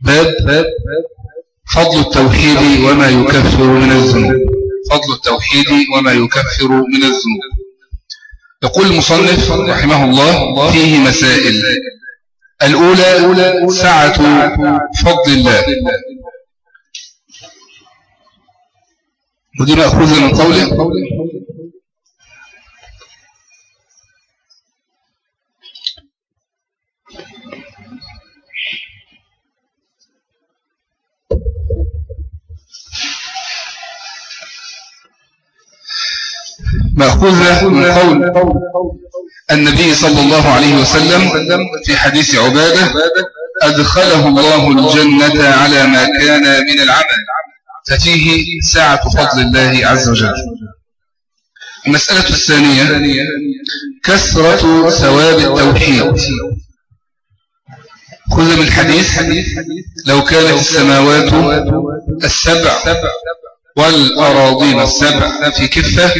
باب فضل التوحيد وما يكفر من الذنوب. فضل التوحيد وما يكفر من الذنوب. يقول المصنف رحمه الله فيه مسائل. الأولى سعة فضل الله. ودي مأخوذة من قوله. مأخوذة من قول النبي صلى الله عليه وسلم في حديث عبادة أدخله الله الجنة على ما كان من العمل. ففيه ساعة فضل الله عز وجل. المسألة الثانية كثرة ثواب التوحيد. خذ من الحديث لو كانت السماوات السبع والأراضين السبع في كفة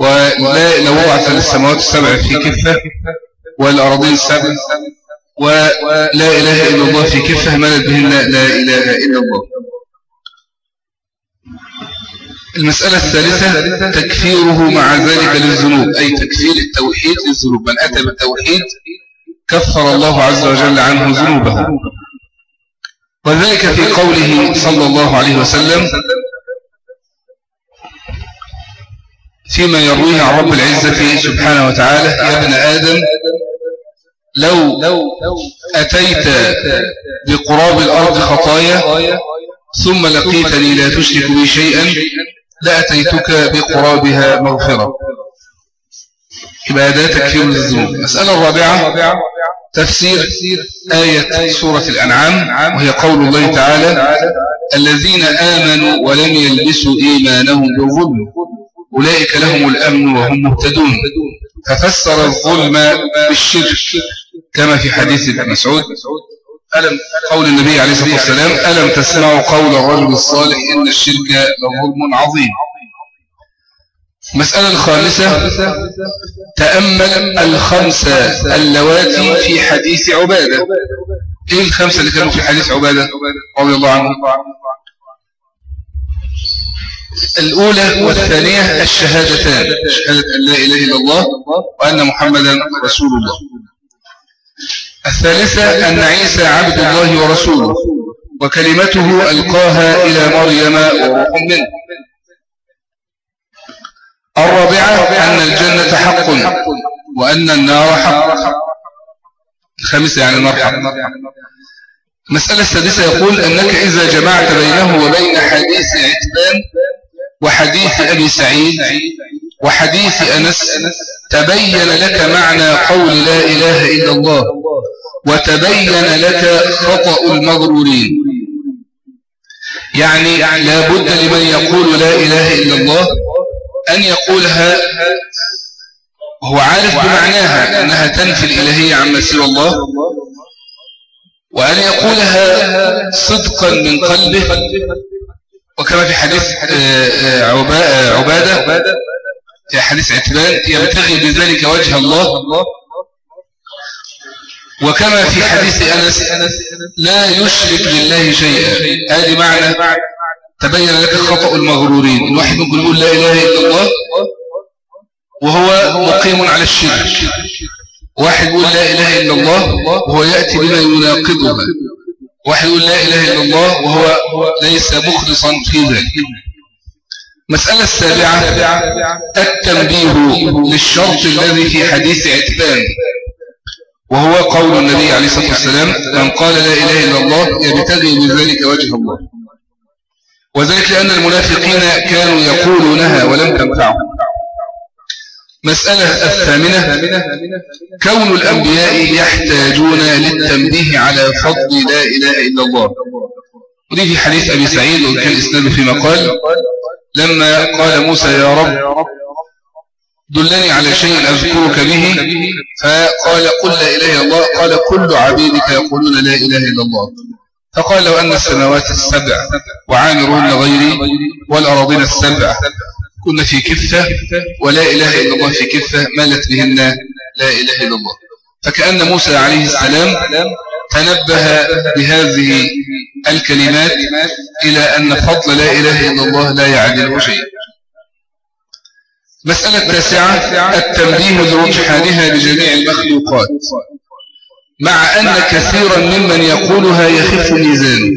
ولا لو وضعت السماوات السبع في كفة والأراضين السبع ولا إله إلا الله في كفة ملت بهن لا إله إلا الله. المسألة الثالثة تكفيره مع ذلك للذنوب أي تكفير التوحيد للذنوب. من أتى بالتوحيد كفر الله عز وجل عنه ذنوبه. وذلك في قوله صلى الله عليه وسلم فيما يرويه عن رب العزة سبحانه وتعالى يا ابن آدم لو أتيت بقراب الأرض خطايا ثم لقيتني لا تشرك بي شيئا لأتيتك بقرابها مغفرة. هذا تكفير للذنوب المسألة الرابعة تفسير آية سورة الأنعام وهي قول الله تعالى الذين آمنوا ولم يلبسوا إيمانهم بالظلم. أولئك لهم الأمن وهم مهتدون. ففسر الظلم بالشرك كما في حديث ابن مسعود. ألم قول النبي عليه الصلاة والسلام ألم تسمعوا قول الرجل الصالح إن الشرك لظلم عظيم؟ مسألة الخامسة تأمل الخمسة اللواتي في حديث عبادة. إيه الخمسة اللي كانوا في حديث عبادة؟ رضي الله عنه الأولى والثانية الشهادتان. شهادة أن لا إله إلا الله وأن محمدا رسول الله الثالثة أن عيسى عبد الله ورسوله. وكلمته ألقاها إلى مريم وروح منه. الرابعة أن الجنة حق وأن النار حق. الخامسة يعني النار حق المسألة السادسة يقول أنك إذا جمعت بينه وبين حديث عتبان وحديث أبي سعيد وحديث أنس تبين لك معنى قول لا إله إلا الله وتبين لك خطأ المغرورين. يعني لا بد لمن يقول لا إله إلا الله أن يقولها هو عارف بمعناها أنها تنفي الإلهية عما سوى الله وأن يقولها صدقا من قلبه. وكما في حديث آه، آه، عبادة في حديث عتبان يبتغي بذلك وجه الله. وكما في حديث أنس لا يشرك بالله شيئا. هذه معنى تبين لك خطأ المغرورين. الواحد ممكن يقول لا إله إلا الله وهو مقيم على الشرك. واحد يقول لا إله إلا الله وهو يأتي بما يناقضها واحد يقول لا إله إلا الله وهو ليس مخلصا في ذلك مسألة السابعة التنبيه للشرط الذي في حديث عتبان وهو قول النبي عليه الصلاة والسلام من قال لا إله إلا الله يبتغي بذلك وجه الله. وذلك لأن المنافقين كانوا يقولونها ولم تنفعهم. مسألة الثامنة كون الأنبياء يحتاجون للتنبيه على فضل لا إله إلا الله. ودي في حديث أبي سعيد وكان إسناد فيما قال لما قال موسى يا رب دلني على شيء أذكرك به. فقال قل لا إله إلا الله. قال كل عبيدك يقولون لا إله إلا الله. فقال لو أن السماوات السبع وعامرهن غيري والأراضين السبع كنا في كفة ولا إله إلا الله في كفة مالت بهن لا إله إلا الله. فكأن موسى عليه السلام تنبه بهذه الكلمات إلى أن فضل لا إله إلا الله لا يعدله شيء. مسألة تاسعة التنبيه لرجحانها بجميع المخلوقات. مع أن كثيرا ممن يقولها يخف ميزانه.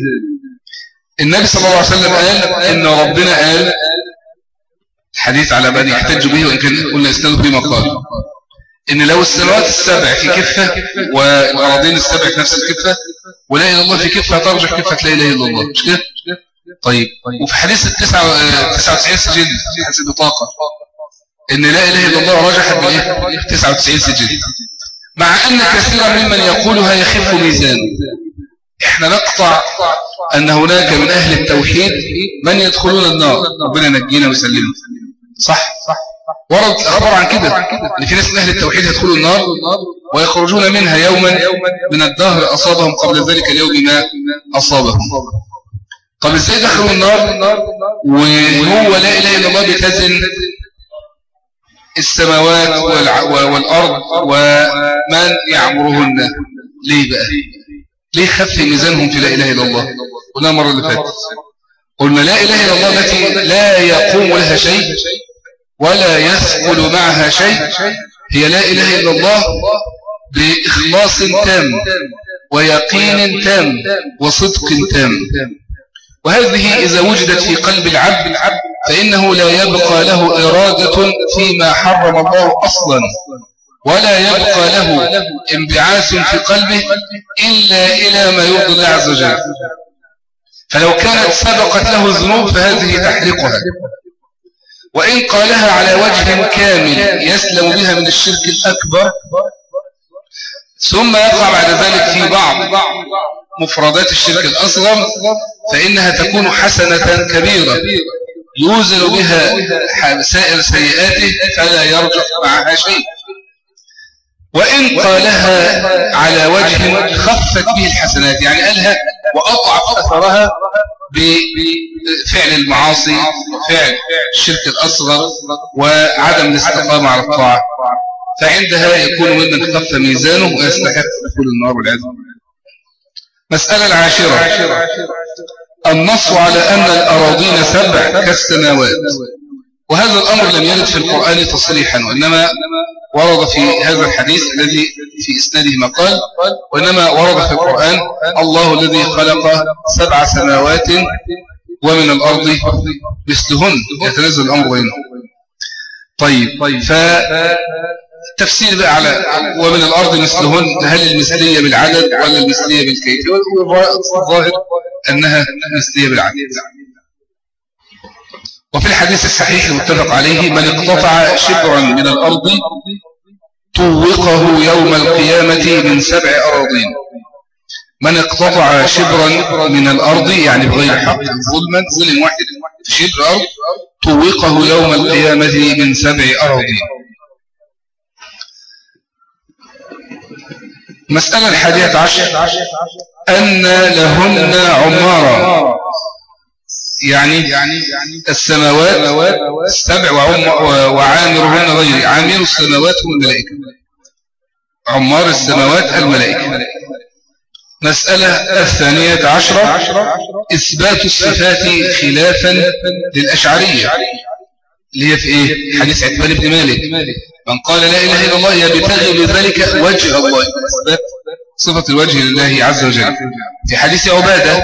النبي صلى الله عليه وسلم قال إن ربنا قال الحديث على من يحتج به وإن كان قلنا إسناده في مقال. إن لو السماوات السبع في كفة والأراضين السبع في نفس الكفة ولا إله إلا الله في كفة ترجح كفة لا إله إلا الله. مش كده؟ طيب. وفي حديث التسعة 99 سجل حديث البطاقة. إن لا إله إلا الله رجحت بالإيه؟ 99 سجل. مع أن كثيرا ممن يقولها يخف ميزان. إحنا نقطع أن هناك من أهل التوحيد من يدخلون النار. ربنا نجينا ويسلمنا. صح؟ ورد الأخبار عن كده إن في ناس من أهل التوحيد يدخلوا النار ويخرجون منها يوما من الدهر أصابهم قبل ذلك اليوم ما أصابهم. طب إزاي دخلوا النار؟ وهو لا إله إلا الله بتزن السماوات والأرض ومن يعمرهن. ليه بقى؟ ليه خف ميزانهم في لا إله إلا الله؟ قلنا مرة اللي فاتت. قلنا لا إله إلا الله التي لا يقوم لها شيء ولا يثقل معها شيء. هي لا إله إلا الله بإخلاص تام ويقين تام وصدق تام. وهذه إذا وجدت في قلب العبد فإنه لا يبقى له إرادة فيما حرم الله أصلا. ولا يبقى له انبعاث في قلبه إلا إلى ما يرضي الله عز وجل. فلو كانت سبقت له الذنوب فهذه تحرقها. وإن قالها على وجه كامل يسلم بها من الشرك الأكبر ثم يقع بعد ذلك في بعض مفردات الشرك الأصغر فإنها تكون حسنة كبيرة. يوزن بها سائر سيئاته فلا يرجع معها شيء. وإن قالها على وجه خفت به الحسنات يعني قالها وأضعف أثرها بفعل المعاصي وفعل الشرك الأصغر وعدم الاستقامة على الطاعة. فعندها يكون ممن خف ميزانه ويستحق دخول النار والعياذ مسألة العاشرة. النص على أن الأراضين سبع كالسماوات. وهذا الأمر لم يرد في القرآن تصريحا وإنما ورد في هذا الحديث الذي في إسناده مقال وإنما ورد في القرآن الله الذي خلق سبع سماوات ومن الأرض مثلهن. يتنزل الأمر بينهم. طيب فتفسير بقى على ومن الأرض مثلهن هل المثلية بالعدد ولا المثلية بالكيف الظاهر أنها مثلية بالعدد. وفي الحديث الصحيح المتفق عليه من اقتطع شبرا من الأرض طوقه يوم القيامة من سبع أراضين. من اقتطع شبرا من الأرض يعني بغير حق ظلما ظلم واحد شبر أرض طوقه يوم القيامة من سبع أراضين. مسألة الحادية عشر أن لهن عمارة. يعني السماوات السبع وعامرهن غير عامر السماوات هم الملائكة عمار السماوات الملائكة. مسألة الثانية عشرة إثبات الصفات خلافا للأشعرية. اللي هي في إيه؟ حديث عثمان بن مالك. من قال لا إله إلا الله يبتغي بذلك وجه الله. إثبات صفة الوجه لله عز وجل. في حديث عبادة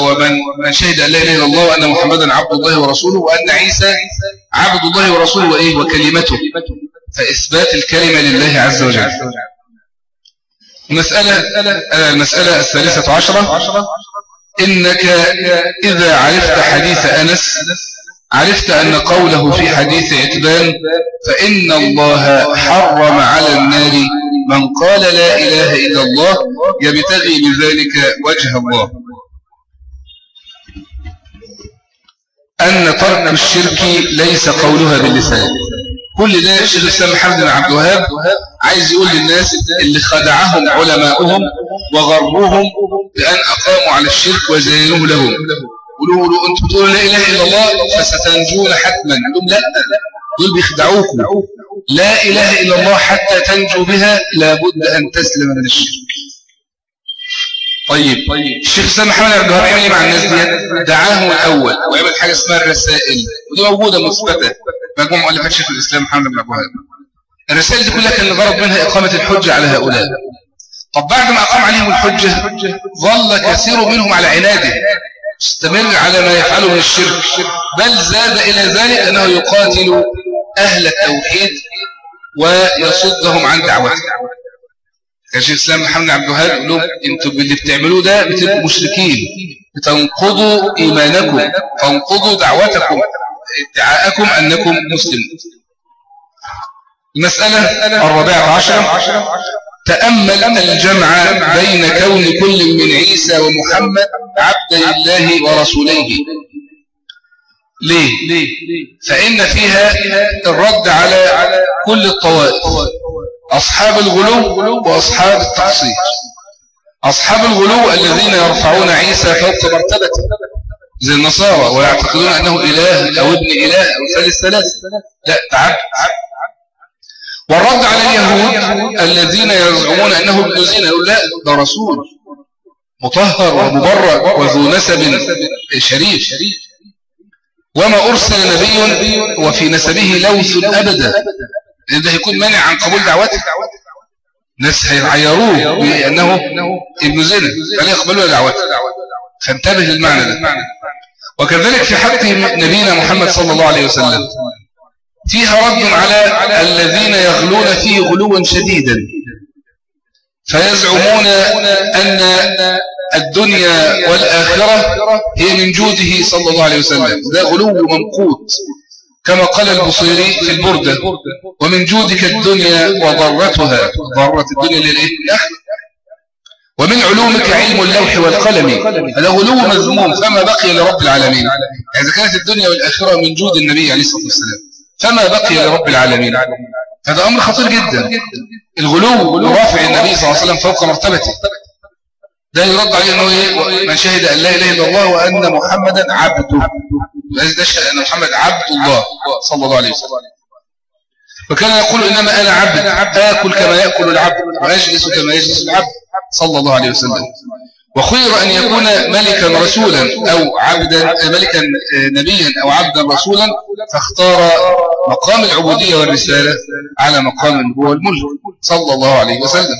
ومن شهد أن لا إله إلا الله وأن محمدا عبد الله ورسوله وأن عيسى عبد الله ورسوله وإيه وكلمته. فإثبات الكلمة لله عز وجل. المسألة المسألة الثالثة عشرة. إنك إذا عرفت حديث أنس عرفت أن قوله في حديث عتبان فإن الله حرم على النار من قال لا إله إلا الله يبتغي بذلك وجه الله. أن ترك الشرك ليس قولها باللسان. كل ده الشيخ الإسلام محمد بن عبد الوهاب عايز يقول للناس اللي خدعهم علماؤهم وغروهم بأن أقاموا على الشرك وزينوه لهم. قولوا له أنتم تقولوا لا إله إلا الله فستنجون حتما. قلوا لا. دول بيخدعوكم. لا إله إلا الله حتى تنجو بها لابد أن تسلم من الشرك. طيب الشيخ الإسلام محمد عبد الوهاب عمل مع الناس دي دعاهم الأول. وعمل حاجة اسمها الرسائل. ودي موجودة مثبتة. مجموعة مؤلفات شيخ الإسلام محمد بن عبد الوهاب. الرسائل دي كلها كان الغرض منها إقامة الحجة على هؤلاء. طب بعد ما أقام عليهم الحجة ظل كثير منهم على عناده. استمر على ما يفعله من الشرك. بل زاد إلى ذلك أنه يقاتل أهل التوحيد ويصدهم عن دعوته. كان شيخ الإسلام محمد عبد الوهاب يقول لهم أنتوا باللي بتعملوه ده بتبقوا مشركين. بتنقضوا إيمانكم تنقضوا دعوتكم ادعاءكم أنكم مسلمون. المسألة الرابعة عشرة. تأمل الجمع بين كون كل من عيسى ومحمد عبد الله ورسوليه ليه؟ فإن فيها الرد على كل الطوائف أصحاب الغلو وأصحاب التقصير أصحاب الغلو الذين يرفعون عيسى فوق مرتبته زي النصارى ويعتقدون أنه إله أو ابن إله أو ثالث ثلاث لا تعب. والرد على اليهود الذين يزعمون أنه ابن زينة يقول لا ده رسول مطهر ومبرك وذو نسب شريف. وما أرسل نبي وفي نسبه لوث أبدا. لأن ده هيكون مانع عن قبول دعوته. ناس هيعيروه بأنه ابن زنا فلا يقبلوا دعوته؟ فانتبه للمعنى ده. وكذلك في حق نبينا محمد صلى الله عليه وسلم. فيها رد على الذين يغلون فيه غلوا شديدا. فيزعمون أن الدنيا والآخرة هي من جوده صلى الله عليه وسلم. ده غلو ممقوت كما قال البصيري في البردة. ومن جودك الدنيا وضرتها. ضرت الدنيا للإيه؟ ومن علومك علم اللوح والقلم. هذا غلو مذموم فما بقي لرب العالمين. إذا كانت الدنيا والآخرة من جود النبي عليه الصلاة والسلام. فما بقي لرب العالمين. هذا أمر خطير جدا. الغلو رافع النبي صلى الله عليه وسلم فوق مرتبته. ده يرد عليه أنه إيه من شهد أن لا إله إلا الله وأن محمدا عبده. لازم تشهد أن محمد عبد الله صلى الله عليه وسلم. وكان يقول إنما أنا عبد آكل كما يأكل العبد وأجلس كما يجلس العبد صلى الله عليه وسلم. وخير أن يكون ملكا رسولا أو عبدا ملكا نبيا أو عبدا رسولا فاختار مقام العبودية والرسالة على مقام النبوة والملك صلى الله عليه وسلم.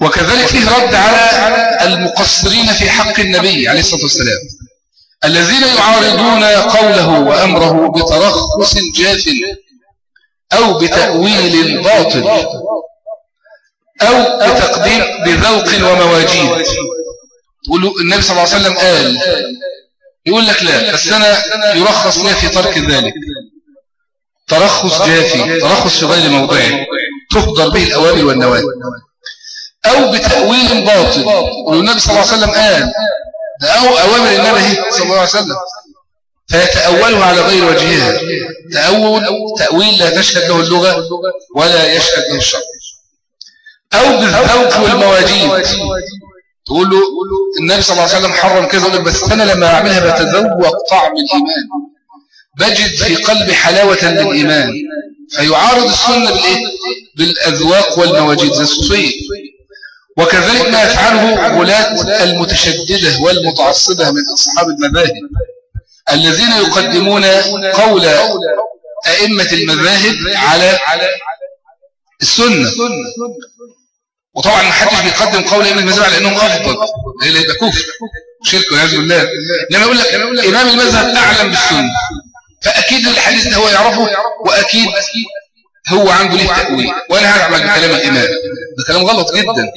وكذلك فيه رد على المقصرين في حق النبي عليه الصلاة والسلام. الذين يعارضون قوله وأمره بترخص جاف أو بتأويل باطل أو بتقديم بذوق ومواجيد. النبي صلى الله عليه وسلم قال يقول لك لا بس أنا يرخص لي في ترك ذلك. ترخص جافي ترخص في غير موضعه تهدر به الأوامر والنواهي. أو بتأويل باطل. والنبي صلى الله عليه وسلم قال ده أو أوامر النبي صلى الله عليه وسلم. فيتأولها على غير وجهها. تأول تأويل لا تشهد له اللغة ولا يشهد له الشرع. أو بالذوق والمواجيد. تقول له النبي صلى الله عليه وسلم حرم كذا يقول بس أنا لما أعملها بتذوق طعم الإيمان. بجد في قلبي حلاوة للإيمان. فيعارض السنة بالإيه؟ بالأذواق والمواجيد. زي الصوفية وكذلك ما يفعله غلاة المتشددة والمتعصبة من أصحاب المذاهب الذين يقدمون قول أئمة المذاهب على السنة. وطبعا ما حدش بيقدم قول أئمة المذاهب على أنهم أفضل لأنه يبقى كفر شرك والعياذ بالله. لما يقول لك إمام المذهب أعلم بالسنة فأكيد الحديث ده هو يعرفه وأكيد هو عنده ليه تأويل وأنا هعمل بكلام الإمام ده كلام غلط جدا.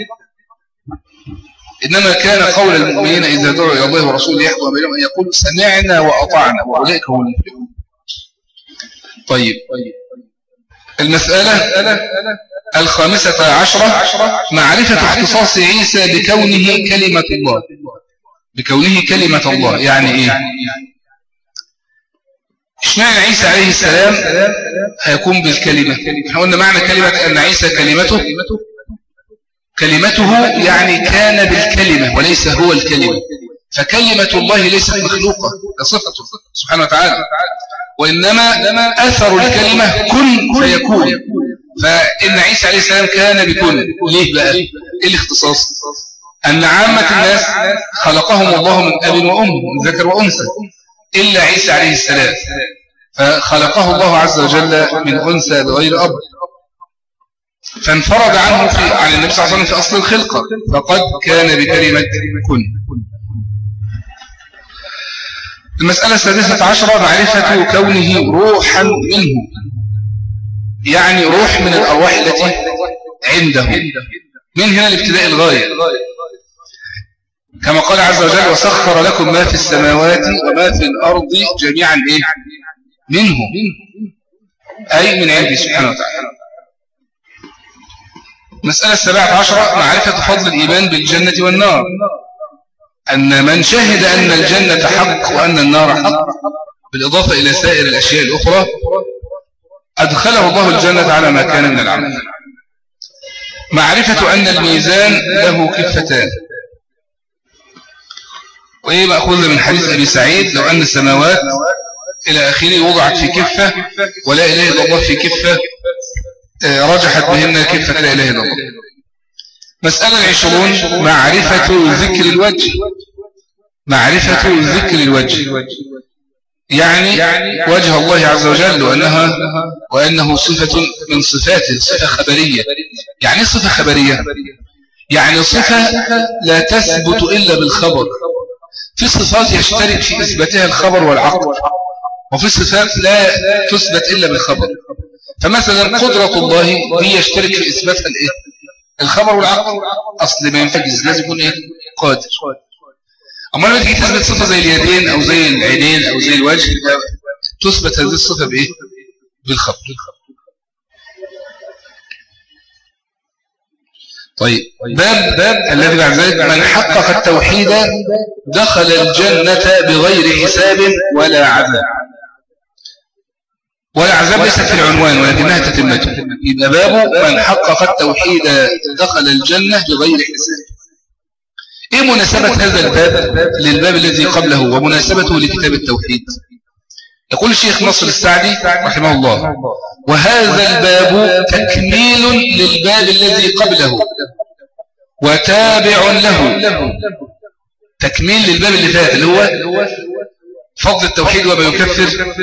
إنما كان قول المؤمنين إذا دعوا إلى الله ورسوله يحكم بينهم أن يقول سمعنا وأطعنا وأولئك هم المفلحون. طيب. المسألة الخامسة عشرة معرفة اختصاص عيسى بكونه كلمة الله. بكونه كلمة الله يعني إيه؟ إشمعنى عيسى عليه السلام هيكون بالكلمة؟ إحنا قلنا معنى كلمة أن عيسى كلمته. كلمته يعني كان بالكلمة وليس هو الكلمة. فكلمة الله ليست مخلوقة كصفته سبحانه وتعالى. وإنما أثر الكلمة كن فيكون. فإن عيسى عليه السلام كان بكن. ليه بقى؟ إيه الاختصاص؟ أن عامة الناس خلقهم الله من أب وأم من ذكر وأنثى إلا عيسى عليه السلام. فخلقه الله عز وجل من أنثى بغير أب. فانفرد عنه في عن النبي صلى الله عليه وسلم في أصل الخلقة. فقد كان بكلمة كن. المسألة السادسة عشرة معرفة كونه روحا منه. يعني روح من الأرواح التي عنده. من هنا الابتداء الغاية. كما قال عز وجل وسخر لكم ما في السماوات وما في الأرض جميعا إيه؟ منه. أي من عنده سبحانه وتعالى. مسألة السبعة عشرة معرفة فضل الإيمان بالجنة والنار. أن من شهد أن الجنة حق وأن النار حق بالإضافة إلى سائر الأشياء الأخرى أدخله الله الجنة على ما كان من العمل. معرفة أن الميزان له كفتان. وإيه مأخوذ من حديث أبي سعيد؟ لو أن السماوات إلى آخره وضعت في كفة ولا إله إلا الله في كفة رجحت بهن كفة لا إله إلا الله. مسألة العشرون معرفة ذكر الوجه. معرفة ذكر الوجه. يعني وجه الله عز وجل وأنها وأنه صفة من صفاته صفة خبرية. يعني صفة خبرية؟ يعني صفة لا تثبت إلا بالخبر. في صفات يشترك في إثباتها الخبر والعقل. وفي صفات لا تثبت إلا بالخبر. فمثلا قدرة الله هي يشترك في إثباتها الإيه؟ الخبر والعقل أصل ما ينفجز لازم يكون إيه؟ قادر أما لما تيجي تثبت صفة زي اليدين أو زي العينين أو زي الوجه تثبت هذه الصفة بإيه؟ بالخبر طيب باب باب الذي بعد ذلك من حقق التوحيد دخل الجنة بغير حساب ولا عذاب ولا عذاب ليست العنوان ولكنها تتمته يبقى باب من حقق التوحيد دخل الجنة بغير حساب. إيه مناسبة هذا الباب للباب الذي قبله ومناسبته لكتاب التوحيد؟ يقول الشيخ نصر السعدي رحمه الله وهذا الباب تكميل للباب الذي قبله وتابع له. تكميل للباب اللي فات اللي هو فضل التوحيد وما يكفر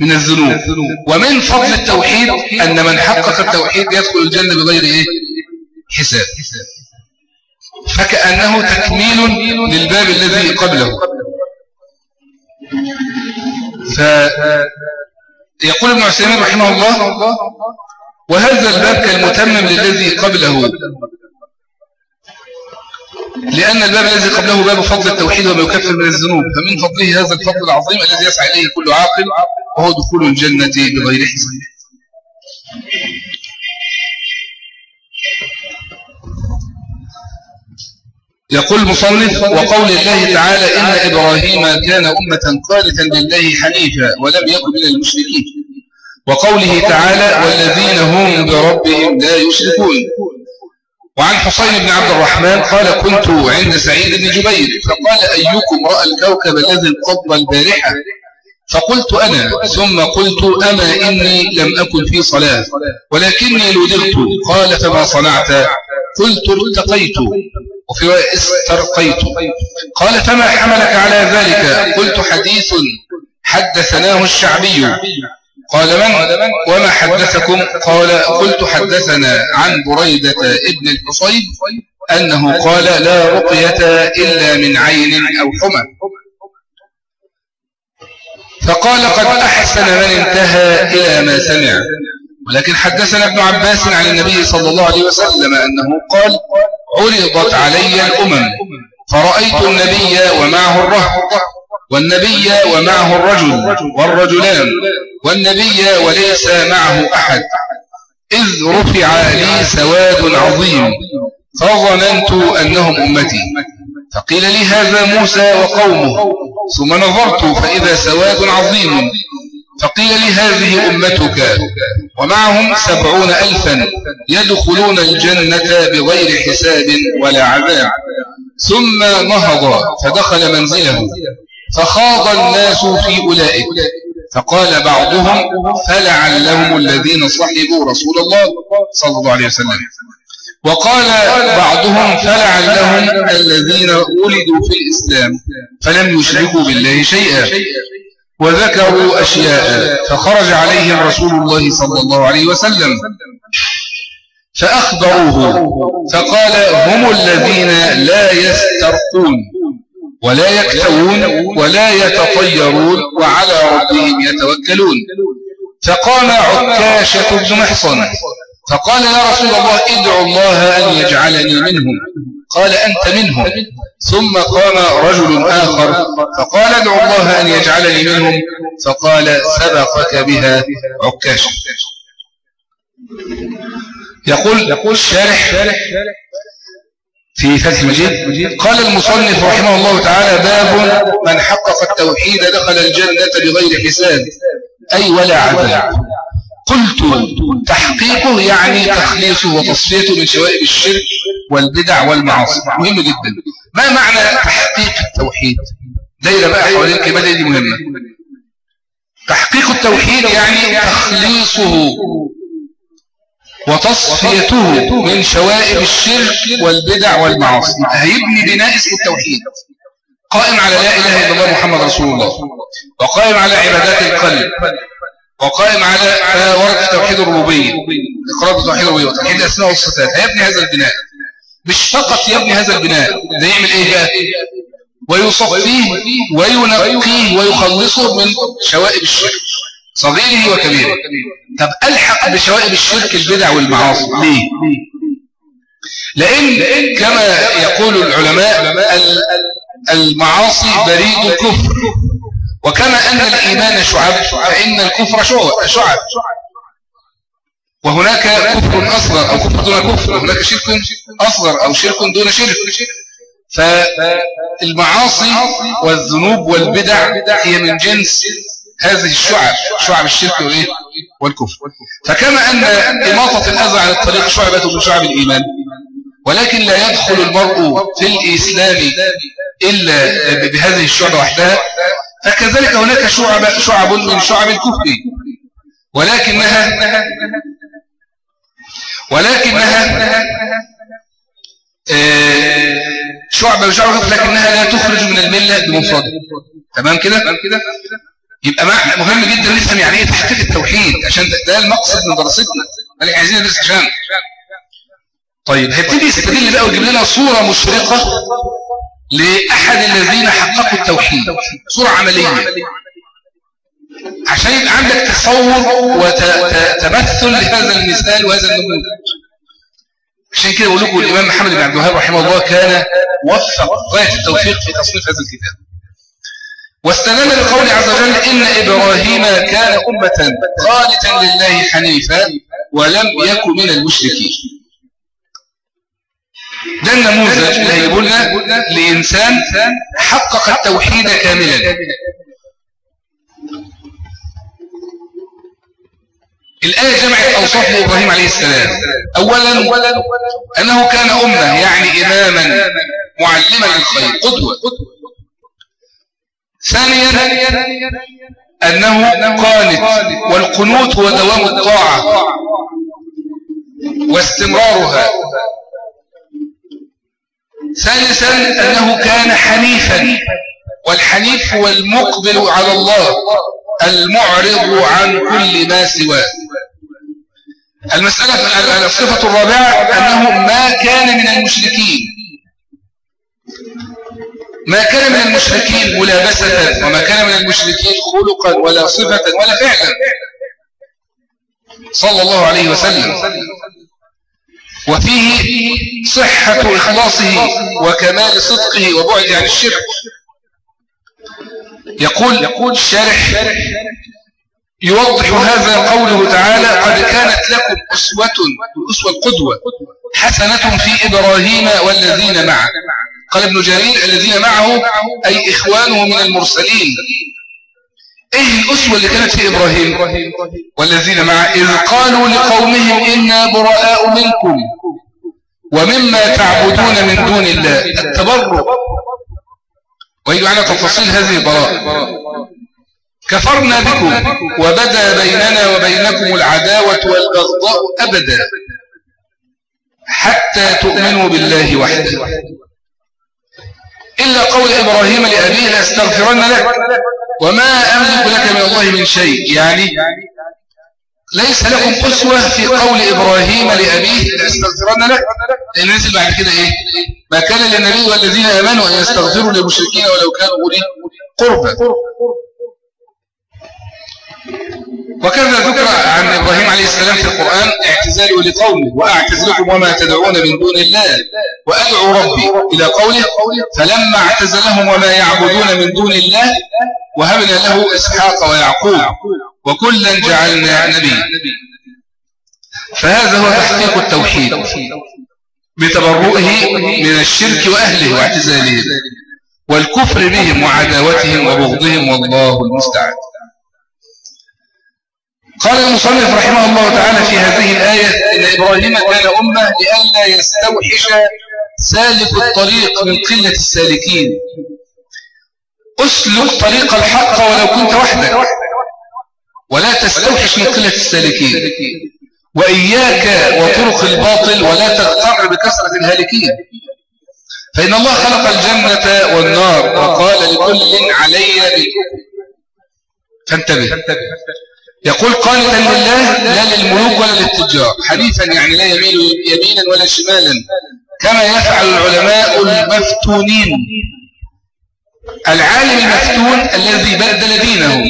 من الذنوب. ومن فضل التوحيد أن من حقق التوحيد يدخل الجنة بغير إيه؟ حساب. فكأنه تكميل للباب الذي قبله. فيقول ابن عثيمين رحمه الله وهذا الباب كالمتمم للذي قبله. لأن الباب الذي قبله باب فضل التوحيد وما يكفر من الذنوب. فمن فضله هذا الفضل العظيم الذي يسعى إليه كل عاقل وهو دخول الجنة بغير حساب. يقول المصنف وقول الله تعالى إن إبراهيم كان أمة قانتا لله حنيفا ولم يكن من المشركين. وقوله تعالى والذين هم بربهم لا يشركون. وعن حسين بن عبد الرحمن قال كنت عند سعيد بن جبير فقال أيكم رأى الكوكب الذي انقض البارحة؟ فقلت أنا ثم قلت أما إني لم أكن في صلاة ولكني لدغت. قال فما صنعت؟ قلت ارتقيت وفي استرقيت. قال فما حملك على ذلك؟ قلت حديث حدثناه الشعبي. قال من؟ وما حدثكم؟ قال قلت حدثنا عن بريدة ابن الحصيب أنه قال لا رقية إلا من عين أو حمى. فقال قد أحسن من انتهى إلى ما سمع. ولكن حدثنا ابن عباس عن النبي صلى الله عليه وسلم أنه قال عرضت علي الأمم فرأيت النبي ومعه الرهط. والنبي ومعه الرجل والرجلان والنبي وليس معه أحد. إذ رفع لي سواد عظيم فظننت أنهم أمتي. فقيل لي هذا موسى وقومه ثم نظرت فإذا سواد عظيم. فقيل لي هذه أمتك ومعهم سبعون ألفا يدخلون الجنة بغير حساب ولا عذاب. ثم نهض فدخل منزله. فخاض الناس في أولئك. فقال بعضهم فلعلهم الذين صحبوا رسول الله صلى الله عليه وسلم. وقال بعضهم فلعلهم الذين ولدوا في الإسلام فلم يشركوا بالله شيئا. وذكروا أشياء فخرج عليهم رسول الله صلى الله عليه وسلم. فأخبروه. فقال هم الذين لا يسترقون. ولا يكتوون ولا يتطيرون وعلى ربهم يتوكلون. فقام عكاشة بن محصن فقال يا رسول الله ادعو الله أن يجعلني منهم. قال أنت منهم. ثم قام رجل آخر فقال ادعو الله أن يجعلني منهم. فقال سبقك بها عكاشة. يقول يقول الشارح في فتح المجيد. قال المصنف رحمه الله تعالى باب من حقق التوحيد دخل الجنة بغير حساب. أي ولا عذاب قلت تحقيقه يعني تخليصه وتصفيته من شوائب الشرك والبدع والمعاصي. مهم جدا. ما معنى تحقيق التوحيد؟ دايرة بقى حوالين الكلمة دي مهمة. تحقيق التوحيد يعني تخليصه وتصفيته من شوائب الشرك والبدع والمعاصي. هيبني بناء التوحيد. قائم على لا إله إلا الله محمد رسول الله. وقائم على عبادات القلب. وقائم على في توحيد الربوبية. إقرار بتوحيد الربوبية. وتوحيد الأسماء والصفات. هيبني هذا البناء. مش فقط يبني هذا البناء. ده يعمل إيه بقى؟ ويصفيه وينقيه ويخلصه من شوائب الشرك. صغيره وكبيره. طب ألحق بشوائب الشرك البدع والمعاصي. ليه؟ لأن كما يقول العلماء المعاصي بريد الكفر. وكما أن الإيمان شعب فإن الكفر شعب. وهناك كفر أصغر أو كفر دون كفر وهناك شرك أصغر أو شرك دون شرك. فالمعاصي والذنوب والبدع هي من جنس هذه الشعب شعب الشرك وإيه والكفر. فكما أن إماطة الأذى عن الطريق شعبة من شعب الإيمان ولكن لا يدخل المرء في الإسلام إلا بهذه الشعبة وحدها فكذلك هناك شعب, شعب من شعب الكفر. ولكنها ولكنها آه، شعبة شعب الكفر لكنها لا تخرج من الملة بمفرد. تمام كده؟ يبقى مهم جدا نفهم يعني إيه تحقيق التوحيد عشان ده المقصد من دراستنا. إحنا عايزين ندرس عشان. طيب هيبتدي يستدل بقى ويجيب لنا صورة مشرقة لأحد الذين حققوا التوحيد. صورة عملية. عشان يبقى عندك تصور وتمثل لهذا المثال وهذا النموذج عشان كده بقول لكم الإمام محمد بن عبد الوهاب رحمه الله كان وفق غاية التوفيق في تصنيف هذا الكتاب. واستدل بقول عز وجل إن إبراهيم كان أمة قانتا لله حنيفا ولم يكن من المشركين. ده النموذج اللي هيقول لنا لإنسان حقق التوحيد كاملا. الآية جمعت أوصاف إبراهيم عليه السلام. أولا أنه كان أمة يعني إماما معلما للخير قدوة. ثانيا أنه قانت والقنوت هو دوام الطاعة واستمرارها. ثالثا أنه كان حنيفا والحنيف هو المقبل على الله المعرض عن كل ما سواه. المسألة الصفة الرابعة أنه ما كان من المشركين. ما كان من المشركين ملابسة وما كان من المشركين خلقا ولا صفة ولا فعلا. صلى الله عليه وسلم. وفيه صحة إخلاصه وكمال صدقه وبعد عن الشرك. يقول يقول الشارح يوضح هذا قوله تعالى قد كانت لكم أسوة الأسوة القدوة حسنة في إبراهيم والذين معه. قال ابن جرير الذين معه أي إخوانه من المرسلين. إيه الأسوة اللي كانت في إبراهيم؟ والذين معه إذ قالوا لقومهم إنا براء منكم ومما تعبدون من دون الله. التبرع ويجب على تفاصيل هذه البراء كفرنا بكم وبدا بيننا وبينكم العداوة والبغضاء أبدا حتى تؤمنوا بالله وحده. إلا قول إبراهيم لأبيه لأستغفرن لك. وما أملك لك من الله من شيء. يعني ليس لكم أسوة في قول إبراهيم لأبيه لأستغفرن لك. لأن نزل بعد كده إيه؟ ما كان للنبي والذين آمنوا أن يستغفروا للمشركين ولو كانوا أولي قربا وكذا ذكر عن إبراهيم عليه السلام في القرآن اعتزاله لقومه وأعتزلكم وما تدعون من دون الله وأدعو ربي إلى قوله فلما اعتزلهم وما يعبدون من دون الله وهبنا له إسحاق ويعقوب وكلا جعلنا نبي. فهذا هو تحقيق التوحيد بتبرؤه من الشرك وأهله واعتزالهم والكفر بهم وعداوتهم وبغضهم والله المستعان. قال المصنف رحمه الله تعالى في هذه الآية إن إبراهيم كان أمة لئلا يستوحش سالك الطريق من قلة السالكين. أسلك طريق الحق ولو كنت وحدك. ولا تستوحش من قلة السالكين. وإياك وطرق الباطل ولا تغتر بكثرة الهالكين. فإن الله خلق الجنة والنار وقال لكل علي بالحكم فانتبه. يقول قانتا لله لا للملوك ولا للتجار. حديثا يعني لا يميل يمينا ولا شمالا. كما يفعل العلماء المفتونين. العالم المفتون الذي بدل دينه.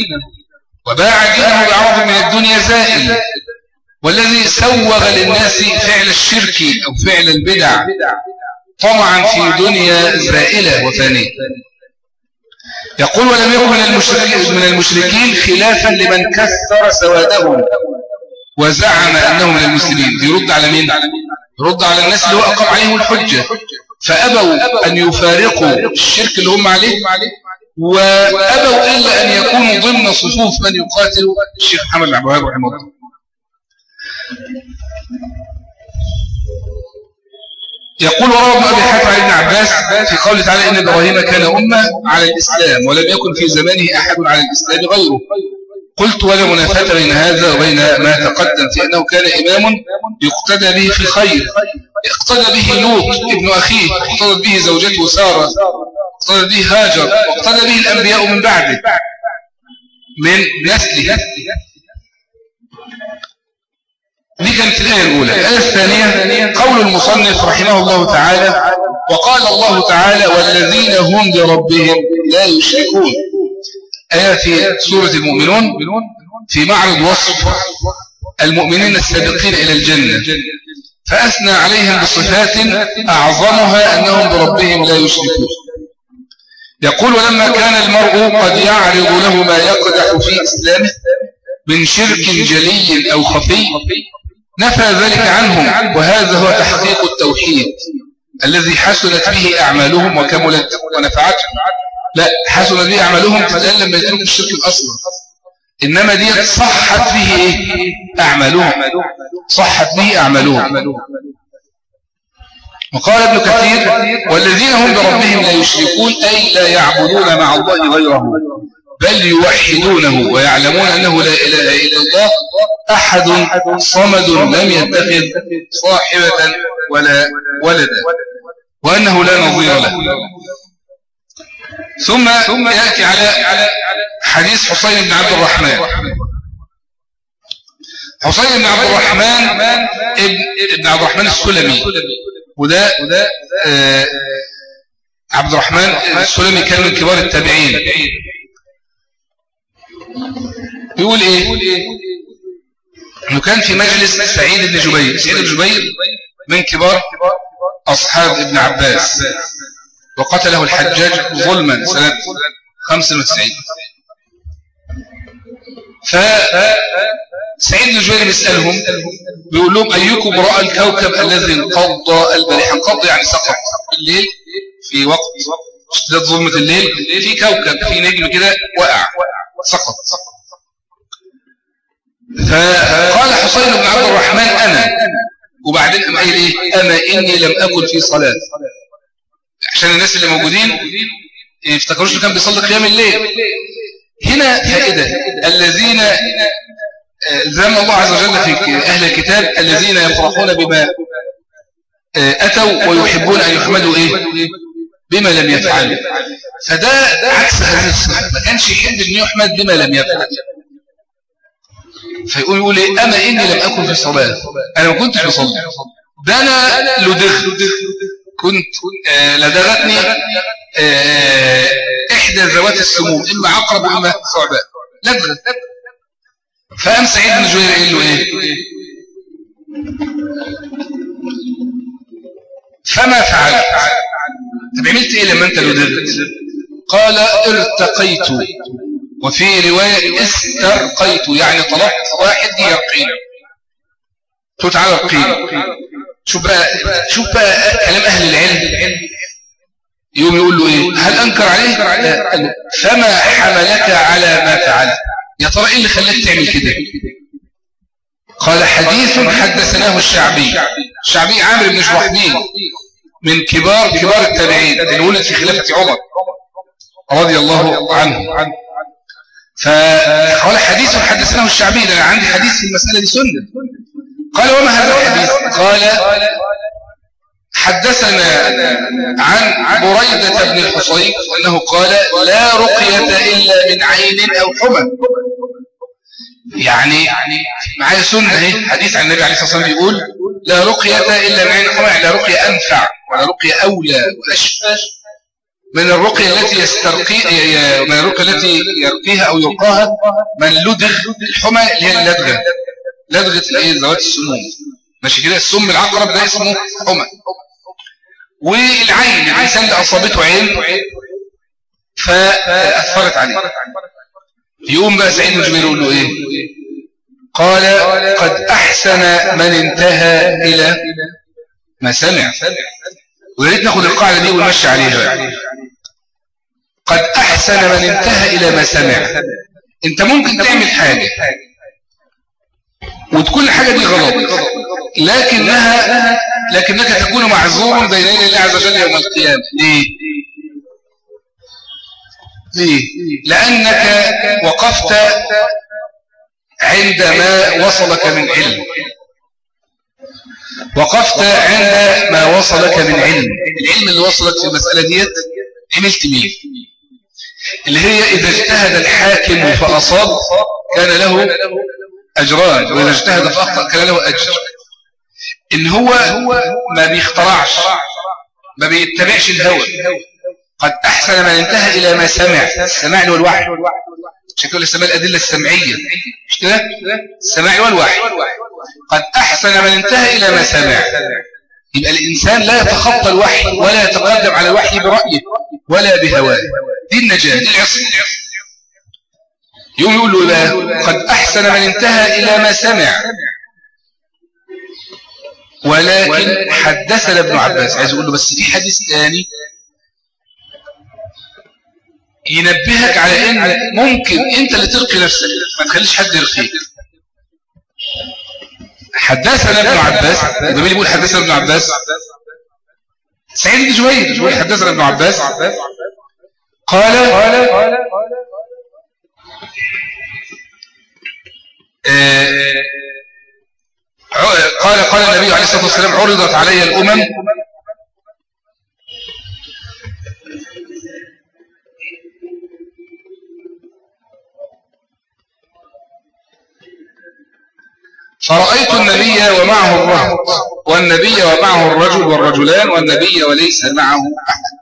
وباع دينه بعرض من الدنيا زائل. والذي سوغ للناس فعل الشرك أو فعل البدع. طمعا في دنيا زائلة وفانية. يقول ولم يكن من المشركين, خلافا لمن كثر سوادهم وزعم أنه من المسلمين. يرد على مين؟ يرد على الناس اللي وقف عليهم الحجة. فأبوا أن يفارقوا الشرك اللي هم عليه وأبوا إلا أن يكونوا ضمن صفوف من يقاتل الشيخ محمد العبواب رحمه الله. يقول وروى ابن أبي حاتم عن ابن عباس في قوله تعالى إن إبراهيم كان أمة على الإسلام ولم يكن في زمانه أحد على الإسلام غيره. قلت ولا منافاة بين هذا وبين ما تقدم في أنه كان إمام يقتدى به في الخير. اقتدى به لوط ابن أخيه اقتدى به زوجته سارة اقتدى به هاجر واقتدى به الأنبياء من بعده من نسله. دي كانت الآية الأولى. الآية الثانية قول المصنف رحمه الله تعالى وقال الله تعالى والذين هم لربهم لا يشركون آية في سورة المؤمنون في معرض وصف المؤمنين السابقين إلى الجنة. فأثنى عليهم بصفات أعظمها أنهم بربهم لا يشركون. يقول ولما كان المرء قد يعرض له ما يقدح في إسلامه من شرك جلي أو خفي نفى ذلك عنهم وهذا هو تحقيق التوحيد الذي حسنت به أعمالهم وكملت ونفعتهم. لا حسنت به أعمالهم تتألم لما يتركوا الشرك الأصل. إنما دي صحت به إيه؟ أعمالهم. صحت به أعمالهم. وقال ابن كثير والذين هم بربهم لا يشركون أي لا يعبدون مع الله غيره بل يوحدونه ويعلمون أنه لا إله إلا الله أحد صمد لم يتخذ صاحبة ولا ولدا وأنه لا نظير له. ثم يأتي على حديث حسين بن عبد الرحمن. حسين بن عبد الرحمن ابن, ابن عبد الرحمن السلمي. وده آه عبد الرحمن السلمي كان من كبار التابعين. بيقول إيه؟ إنه كان في مجلس سعيد بن جبير. سعيد بن جبير من كبار أصحاب ابن عباس. وقتله الحجاج ظلما سنة 95 فسعيد بن جبير بيسألهم بيقول لهم أيكم رأى الكوكب الذي انقض البارحة انقض يعني سقط الليل في وقت اشتداد ظلمة الليل في كوكب في نجم كده وقع. سقط فقال حسين بن عبد الرحمن أنا. وبعدين أم قايل إيه؟ أما إني لم أكن في صلاة. عشان الناس اللي موجودين يفتكروش إنه كان بيصلي قيام الليل. هنا فائدة الذين ذم الله عز وجل في أهل الكتاب الذين يفرحون بما آه، أتوا ويحبون أن يحمدوا إيه؟ بما لم يفعلوا فده عكس هذه الصفة ما كانش يحب أن يحمد بما لم يفعل. فيقول يقول إيه؟ أما إني لم أكن في الصلاة أنا ما كنتش بصلي ده أنا لدغت. كنت آه لدغتني آه إحدى ذوات السموم إما عقرب وإما ثعبان. لدغت. فقام سعيد بن جوير قال له إيه؟ فما فعلت؟ طب عملت إيه لما أنت لدغت قال ارتقيت وفي رواية استرقيت. يعني طلبت واحد يرقينا. قلت تعالى ارقينا شوف بقى شوف بقى كلام أهل العلم؟ يوم يقول له إيه؟ هل أنكر عليه؟ قال فما حملك على ما فعلت. يا ترى إيه اللي خلاك تعمل كده؟ قال حديث حدثناه الشعبي. الشعبي عامر بن شرحبيل من كبار كبار التابعين. اللي ولد في خلافة عمر رضي الله عنه. فقال حديث حدثناه الشعبي. ده عندي حديث في المسألة دي سنة. قال وما هذا الحديث؟ قال حدثنا عن بريدة بن الحصيب أنه قال لا رقية إلا من عين أو حمى. يعني معايا سنة اهي حديث عن النبي عليه الصلاة والسلام يقول لا رقية إلا من عين حمى لا رقية أنفع ولا رقية أولى وأشفى. من الرقية التي يسترقي من الرقية التي يرقيها أو يرقاها من لدغ الحمى اللي هي اللدغة. لدغة الإيه؟ ذوات السموم. ماشي كده؟ السم العقرب ده اسمه حمى. والعين الإنسان اللي أصابته عين فأثرت عليه. يقوم بقى سعيد جبير يقول له إيه؟ قال قد أحسن من انتهى إلى ما سمع. ويريد ناخد القاعدة دي ونمشي عليها. قد أحسن من انتهى إلى ما سمع. أنت ممكن تعمل حاجة وتكون الحاجة دي غلط لكنها لكنك تكون معذور بين يدي الله عز وجل يوم القيامة. ليه؟ ليه لأنك وقفت عندما وصلك من علم. وقفت عند ما وصلك من علم. العلم اللي وصلك في المسألة ديت عملت مين؟ اللي هي إذا اجتهد الحاكم فأصاب كان له أجران. وإذا اجتهد فأخطأ كان له أجر. إن هو ما بيخترعش ما بيتبعش الهوى. قد أحسن من انتهى إلى ما سمع. السماع والوحي. شكل السماع الأدلة السمعية. مش كده؟ السماع والوحي. قد أحسن من انتهى إلى ما سمع. يبقى الإنسان لا يتخطى الوحي ولا يتقدم على الوحي برأيه ولا بهواه. دي النجاة دي العصر. يوم يقول له قد أحسن من انتهى إلى ما سمع. ولكن حدثنا ابن عباس. عايز يقول له بس في حديث ثاني ينبهك على إن ممكن أنت اللي ترقي نفسك. ما تخليش حد يرقيك حدثنا ابن عباس. ده مين يقول حدثنا ابن عباس. سعيد بن جبير يقول حدثنا ابن عباس. قال آه، قال قال النبي عليه الصلاة والسلام عرضت علي الأمم فرأيت النبي ومعه الرهط والنبي ومعه الرجل والرجلان والنبي وليس معه أحد.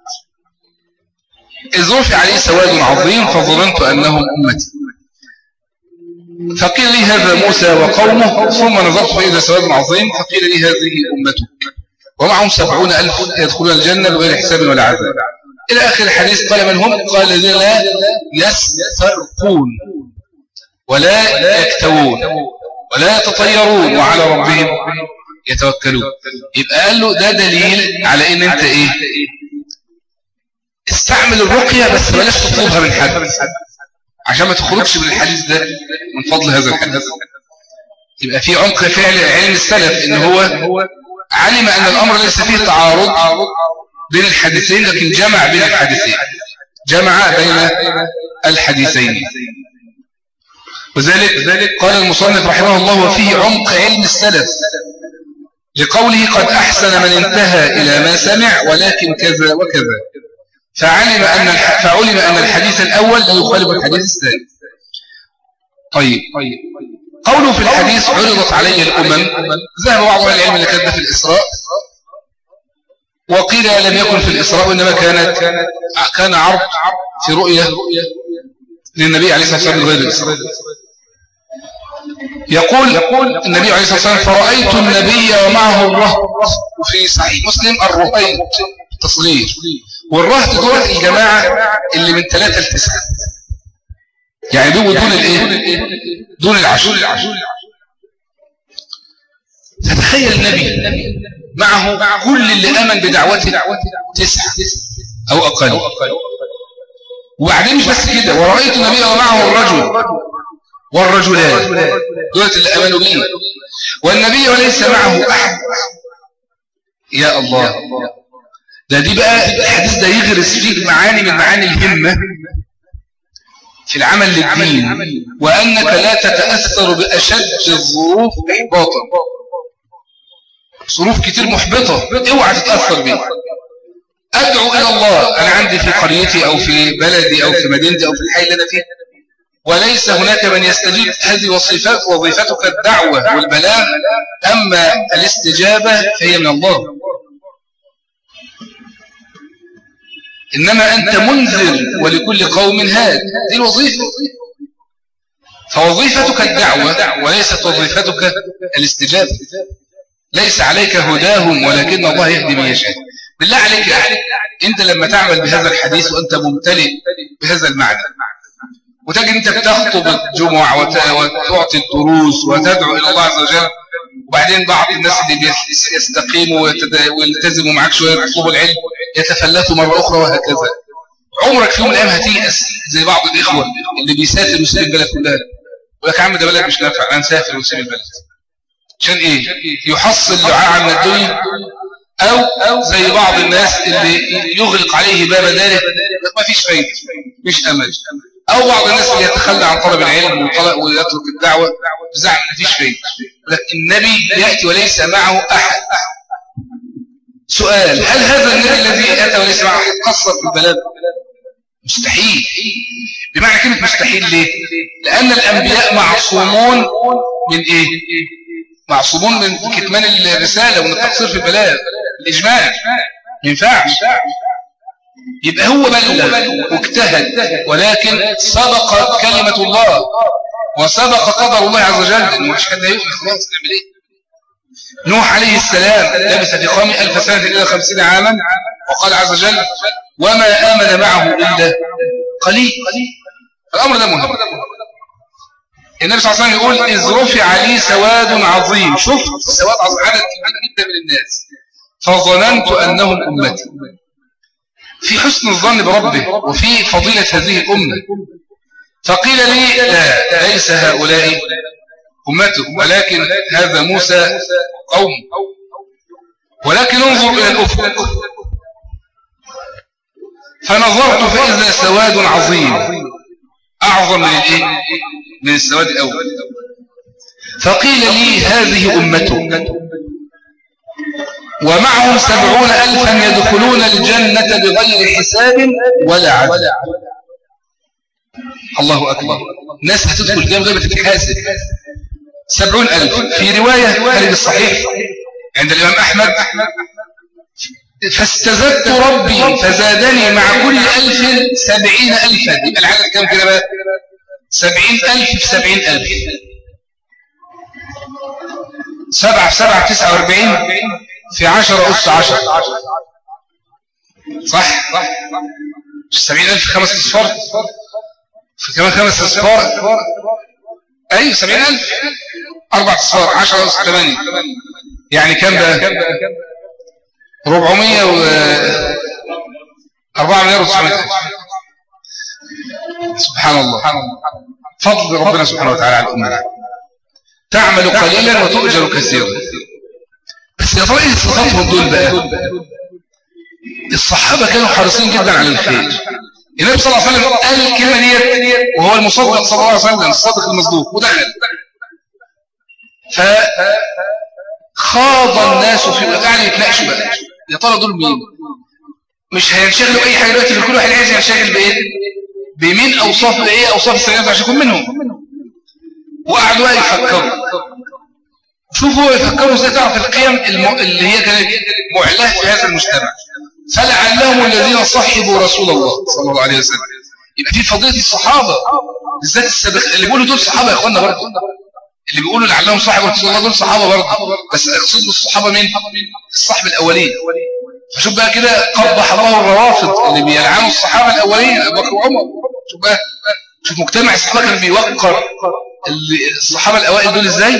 إذ رفع عليه سواد عظيم فظننت أنهم أمتي. فقيل لي هذا موسى وقومه ثم نظرت فإذا سواد عظيم فقيل لي هذه أمتك. ومعهم سبعون ألف يدخلون الجنة بغير حساب ولا عذاب. إلى آخر الحديث قال من هم؟ قال الذين لا يسترقون ولا يكتوون. ولا يتطيرون وعلى ربهم يتوكلون. يبقى قال له ده دليل على إن أنت إيه؟ استعمل الرقية بس بلاش تطلبها من حد. عشان ما تخرجش من الحديث ده من فضل هذا الحديث يبقى في عمق فعل علم السلف إن هو علم أن الأمر ليس فيه تعارض بين الحديثين لكن جمع بين الحديثين. جمع بين الحديثين. وذلك قال المصنف رحمه الله وفيه عمق علم السلف لقوله قد أحسن من انتهى إلى ما سمع ولكن كذا وكذا. فعلم أن فعلم أن الحديث الأول لا يخالف الحديث الثاني. طيب. قوله في الحديث عرضت علي الأمم ذهب بعض العلم اللي كان في الإسراء. وقيل لم يكن في الإسراء وإنما كانت كان عرض في رؤية للنبي عليه الصلاة والسلام. غير الإسراء يقول النبي عليه الصلاة والسلام فرأيت النبي ومعه الرهط. وفي صحيح مسلم الرهيط تصغير والرهط دول الجماعة اللي من ثلاثة لتسعة يعني دول دون الإيه؟ دون العشر. فتخيل النبي معه كل اللي آمن بدعوته تسعة أو أقل. وبعدين مش بس كده ورأيت النبي ومعه الرجل. والرجلان. دولة اللي امنوا به والنبي وليس معه أحد. يا الله. ده دي بقى الحديث ده يغرس فيك معاني من معاني الهمة في العمل للدين. وأنك لا تتأثر بأشد الظروف إحباطا. ظروف كتير محبطة. اوعى تتأثر بها أدعو إلى الله. أنا عندي في قريتي أو في بلدي أو في مدينتي أو في الحي اللي أنا فيه. وليس هناك من يستجيب هذه وظيفات وظيفتك الدعوة والبلاغ أما الاستجابة فهي من الله. إنما أنت منذر ولكل قوم هاد. دي الوظيفة. فوظيفتك الدعوة وليست وظيفتك الاستجابة. ليس عليك هداهم ولكن الله يهدي من يشاء. بالله عليك أنت لما تعمل بهذا الحديث وأنت ممتلئ بهذا المعنى وتجد أنت بتخطب الجمعة وتعطي الدروس وتدعو إلى الله عز وجل وبعدين بعض الناس اللي يستقيموا ويلتزموا معاك شوية يطلبوا العلم يتفلتوا مرة أخرى وهكذا. عمرك في يوم من الأيام هتيأس زي بعض الإخوة اللي بيسافر ويسيب البلد كلها. يقول لك يا عم ده بلد مش نافع أنا نسافر ونسيب البلد. عشان إيه؟ يحصل دعاء من الدنيا أو زي بعض الناس اللي يغلق عليه باب داره ما فيش فايدة مش أمل. أو بعض الناس اللي يتخلى عن طلب العلم ويترك الدعوة بزعم ما فيش فايدة لكن النبي يأتي وليس معه أحد. سؤال هل هذا النبي الذي أتى وليس معه قصر في البلد مستحيل. بمعنى كلمة مستحيل ليه؟ لأن الأنبياء معصومون من إيه؟ معصومون من كتمان الرسالة ومن التقصير في البلاد. الإجماع. ما ينفعش. يبقى هو بلغ واجتهد ولكن صدقت كلمة الله وسبق قدر الله عز وجل. مش حد هيؤمن خلاص نعمل إيه؟ نوح عليه السلام لبث في قومه ألف سنة إلى خمسين عاما وقال عز وجل وما آمن معه إلا قليل. الأمر ده مهم. النبي صلى الله عليه وسلم يقول إذ رفع لي سواد عظيم. شفت سواد عظيم عدد كبير جدا من الناس. فظننت أنهم أمتي. في حسن الظن بربه وفي فضيلة هذه الأمة. فقيل لي لا ليس هؤلاء أمته ولكن هذا موسى قوم. ولكن انظر إلى الأفق. فنظرت فإذا سواد عظيم أعظم من الإيه؟ من السواد الأول. فقيل لي هذه أمته ومعهم سبعون ألفا يدخلون الجنة بغير حساب ولا عدل. الله أكبر. ناس هتدخل الجنة غير ما تتحاسب سبعون ألف. في رواية هذه الصحيح عند الإمام أحمد فاستزدت ربي فزادني مع كل ألف سبعين ألفا. يبقى العدد كم كده بقى؟ سبعين ألف في سبعين ألف. سبعة في سبعة تسعة وأربعين. في عشرة أس عشرة صح صح؟ سبعين ألف خمس أصفار؟ في كمان خمس أصفار؟ أي سبعين ألف. أربع أصفار عشرة أس ثمانية. يعني كم بقى ربعمية و أربعة مليار وتسعمائة سبحان الله. فضل ربنا سبحانه وتعالى على الأمة تعمل قليلا وتؤجر كثيرا. بس يا ترى إيه صفاتهم دول بقى؟ الصحابة كانوا حريصين جدا على الخير. النبي صلى الله عليه وسلم قال الكلمة ديت وهو المصدق صلى الله عليه وسلم الصادق المصدوق ودخل ف خاض الناس في قاعد يتناقشوا بقى يا ترى دول مين؟ مش هينشغلوا أي حاجة دلوقتي كل واحد عايز ينشغل بإيه؟ بمين أوصاف إيه؟ أوصاف السيئات عشان يكون منهم. وقعدوا بقى يفكروا. شوفوا يفكروا إزاي تعرف القيم اللي هي كانت معلاه في هذا المجتمع. فلعلهم الذين صحبوا رسول الله صلى الله عليه وسلم. يبقى في فضيلة الصحابة بالذات السابق اللي بيقولوا دول صحابة يا إخوانا برضه اللي بيقولوا لعلهم صحبوا رسول الله دول صحابة برضه بس أقصد بالصحابه مين؟ الصحب الأولين. فشوف بقى كده قبح الله الروافض اللي بيلعنوا الصحابة الأولين أبو بكر وعمر. شوف بقى شوف مجتمع الصحابة كان بيوقر الصحابة الأوائل دول إزاي؟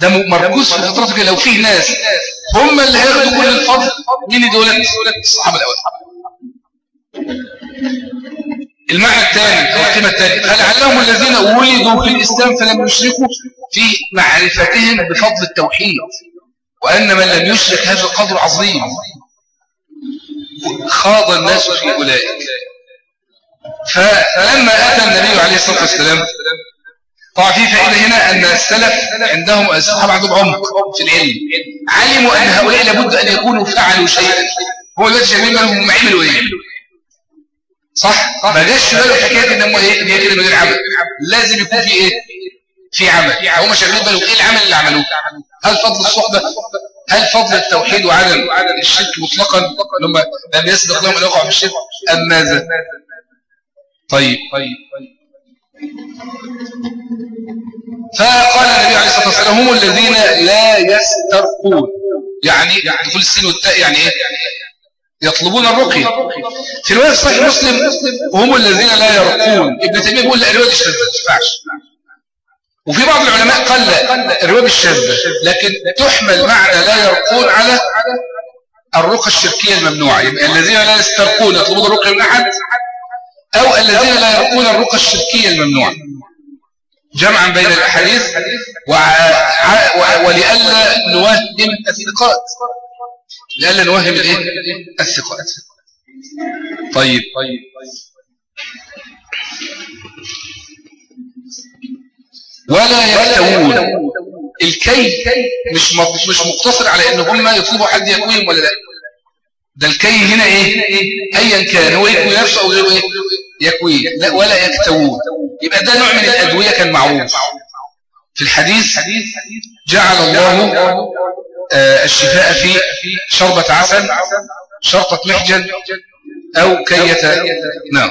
ده مركوز في كده. لو فيه ناس هم اللي هياخدوا كل الفضل مين دول الصحابة الاوائل المعنى الثاني أو القيمه الثانية فلعلهم الذين ولدوا في الإسلام فلم يشركوا في معرفتهم بفضل التوحيد وأن من لم يشرك هذا القدر عظيم. خاض الناس في اولئك فلما أتى النبي عليه الصلاة والسلام طبعا في فائده هنا أن السلف عندهم الصحابة عندهم عمق في العلم. علموا أن هؤلاء لابد أن يكونوا فعلوا شيئا. هو دلوقتي شايفين هم عملوا إيه صح؟ ما جاش باله حكايه إن هم إيه ان هي كده من غير عمل. لازم يكون في إيه؟ في عمل. هم شايفين بالهم إيه العمل اللي عملوه؟ هل فضل الصحبة؟ هل فضل التوحيد وعدم الشرك مطلقا؟ هم لم يسبق لهم ان يقعوا في الشرك أم ماذا؟ طيب طيب. فقال النبي عليه الصلاة والسلام هم الذين لا يسترقون. يعني دخول السين والتاء يعني إيه؟ يطلبون الرقية. في رواية صحيح مسلم هم الذين لا يرقون. ابن تيمية بيقول لا الرواية دي ما تنفعش وفي بعض العلماء قال لا الرواية مش شاذة. لكن تحمل معنى لا يرقون على الرقى الشركية الممنوعة. يبقى الذين لا يسترقون يطلبون الرقية من أحد أو الذين لا يرقون الرقى الشركية الممنوعة. جمعا بين الأحاديث ولئلا نوهم الثقات. لئلا نوهم الإيه؟ الثقات. طيب. طيب ولا يكتوون الكي مش مش مقتصر على إن هم يطلبوا حد يكويهم ولا لا. ده الكي هنا إيه؟ ايا كان. هو يكوي نفسه أو غيره إيه؟ يكوي لا ولا يكتوون يبقى ده نوع من الأدوية كان معروف. في الحديث جعل الله آه، الشفاء في شربة عسل شرطة محجن أو كية. نعم.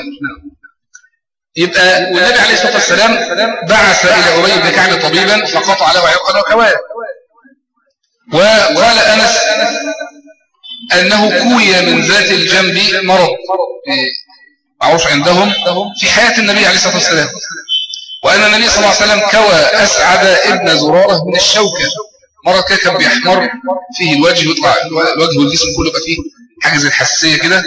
يبقى والنبي عليه الصلاة والسلام بعث إلى أبي بن كعب طبيبا فقطع له عقل وكواه وقال أنس أنه كوي من ذات الجنب مرض. معروف عندهم في حياة النبي عليه الصلاة والسلام. وأن النبي صلى الله عليه وسلم كوى أسعد ابن زرارة من الشوكة. مرة كده كان بيحمر فيه الوجه يطلع الوجه والجسم كله يبقى فيه حاجة زي الحساسية كده.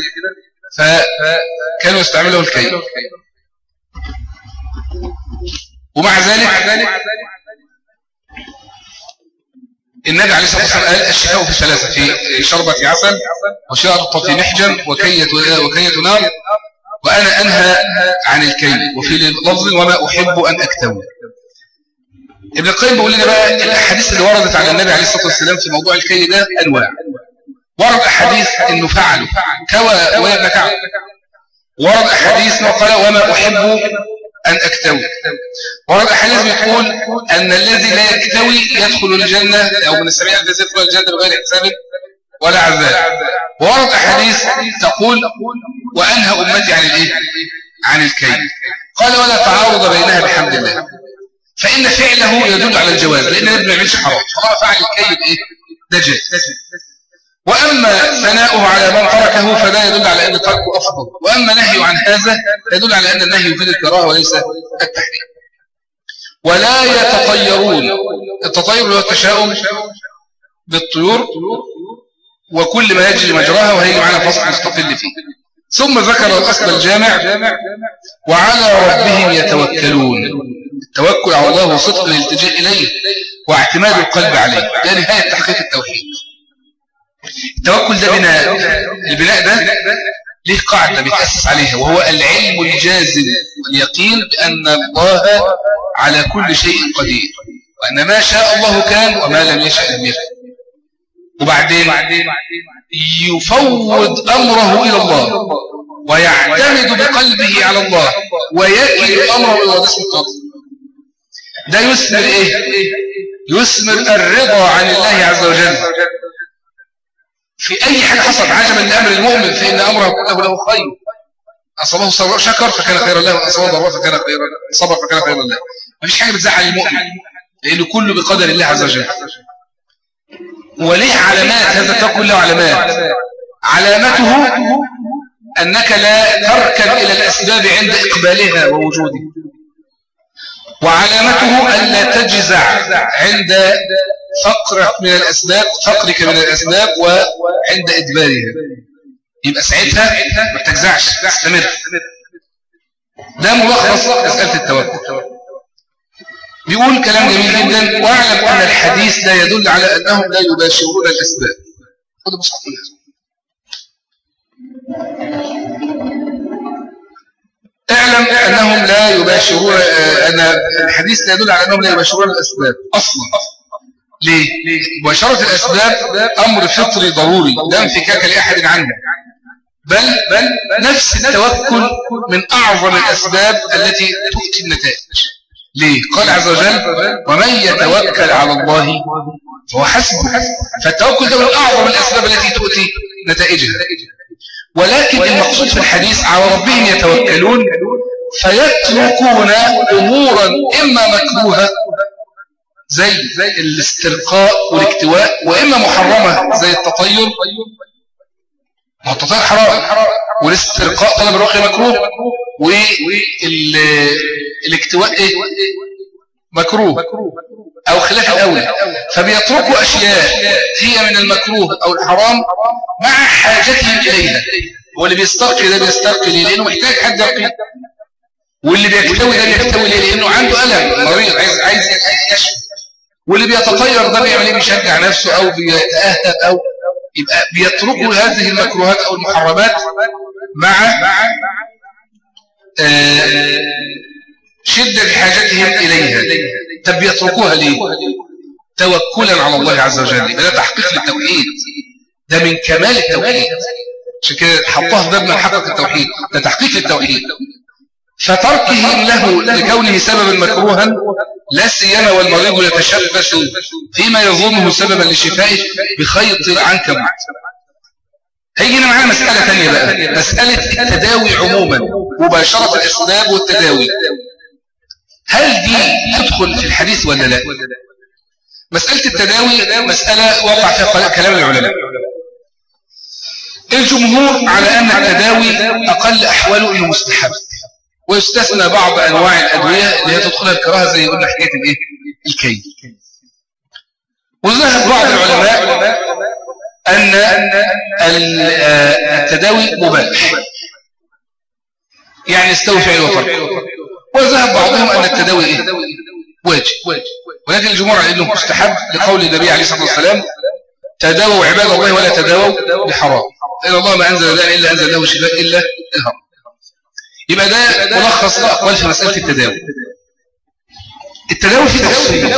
فكانوا يستعملوا الكي. ومع ذلك النبي عليه الصلاة والسلام قال الشفاء في ثلاثة في شربة عسل في محجن وكية, وكية نار. وأنا أنهى عن الكي وفي لفظ وما أحب أن أكتوي ابن القيم بيقول لنا بقى الأحاديث اللي وردت على النبي عليه الصلاة والسلام في موضوع الكي ده أنواع. ورد أحاديث إنه فعل كوى وابن كعب ورد أحاديث قال وما أحب أن أكتوي. ورد أحاديث بتقول أن الذي لا يكتوي يدخل الجنة أو من السبيل الذي يدخل الجنة بغير حساب. ولا عذاب ورد أحاديث تقول وأنهى أمتي عن الإيه؟ عن الكي قال ولا تعارض بينها بحمد الله. فإن فعله يدل على الجواز لأن ما يعملش حرام. طالما فعل الكيد إيه؟ ده جائز وأما ثناؤه على من تركه فده يدل على أن تركه أفضل. وأما نهيه عن هذا يدل على أن النهي يفيد الكراهة وليس التحريم. ولا يتطيرون. التطير هو التشاؤم بالطيور وكل ما يجري مجراها وهي معنا فصل مستقل فيه. ثم ذكر الأصل الجامع وعلى ربهم يتوكلون. التوكل على الله وصدق الالتجاء إليه واعتماد القلب عليه. ده نهاية تحقيق التوحيد. التوكل ده بناء البناء ده ليه قاعدة بيتأسس عليها وهو العلم الجازم واليقين بأن الله على كل شيء قدير وأن ما شاء الله كان وما لم يشاء لم يكن. وبعدين يفوض أمره إلى الله ويعتمد بقلبه على الله ويكل أمره إلى الله. ده يثمر إيه؟ يثمر الرضا عن الله عز وجل. في أي حاجة حصل عجبا لأمر المؤمن فإن أمره كله له خير. أصابه شكر فكان خيرا له. وأصابه ضرر فكان خيرا صبر فكان خيرا له. ما فيش حاجة بتزعل المؤمن لأنه كله بقدر الله عز وجل. وليه علامات؟ هذا التوكل له علامات. علامته أنك لا تركن إلى الأسباب عند إقبالها ووجودها وعلامته ألا تجزع عند فقرك من الأسباب فقرك من الأسباب وعند إدبارها. يبقى ساعتها ما تجزعش تستمر. ده ملخص مسألة التوكل. بيقول كلام جميل جدا واعلم أن الحديث لا يدل على أنهم لا يباشرون الأسباب. خذ مصحف اعلم أنهم لا يباشرون أن الحديث لا يدل على أنهم لا يباشرون الأسباب. أصلا. ليه؟ مباشرة الأسباب أمر فطري ضروري لا انفكاك لأحد عنه. بل بل نفس التوكل من أعظم الأسباب التي تؤتي النتائج. ليه؟ قال عز وجل ومن يتوكل على الله فهو حسبه. فالتوكل ده من أعظم الأسباب التي تؤتي نتائجها ولكن المقصود في الحديث على ربهم يتوكلون فيتركون أمورا إما مكروهة زي الاسترقاء والاكتواء وإما محرمة زي التطير. ما التطير حرام والاسترقاء طلب الرقي مكروه. والاكتواء إيه مكروه أو خلاف الأولى فبيتركوا أشياء هي من المكروه أو الحرام مع حاجتهم إليها. هو اللي بيسترقي ده بيسترقي ليه؟ لأنه محتاج حد يرقيه. واللي بيكتوي ده بيكتوي ليه؟ لأنه عنده ألم. مريض عايز عايز يشفي واللي بيتطير ده بيعمل إيه؟ بيشجع نفسه أو بيتأهب أو يبقى بيتركوا هذه المكروهات أو المحرمات مع شدة حاجتهم إليها. طب بيتركوها ليه؟ توكلا على الله عز وجل. ده تحقيق للتوحيد. ده من كمال التوحيد. عشان كده حطها باب من حقق التوحيد. ده تحقيق للتوحيد. فتركه له لكونه سببا مكروها لا سيما والمريض يتشبث فيما يظنه سببا لشفائه بخيط العنكبوت هيجينا معانا مسألة ثانية بقى. مسألة التداوي عموما مباشرة الأسباب والتداوي. هل دي تدخل في الحديث ولا لا؟ مسألة التداوي مسألة وقع فيها كلام العلماء. الجمهور على أن التداوي أقل أحواله إنه مستحب. ويستثنى بعض أنواع الأدوية اللي هي تدخلها الكراهة زي قلنا حكاية الإيه؟ الكي. وذهب بعض العلماء أن التداوي مباح. يعني استوفي الوفر وذهب بعضهم أن التداوي إيه؟ واجب. ولكن الجمهور على أنه مستحب لقول النبي عليه الصلاة والسلام تداووا عباد الله ولا تداووا بحرام. إن الله ما أنزل داء إلا أنزل له شفاء إلا الهرم. يبقى ده ملخص أقوال في مسألة التداوي. التداوي في تفصيل.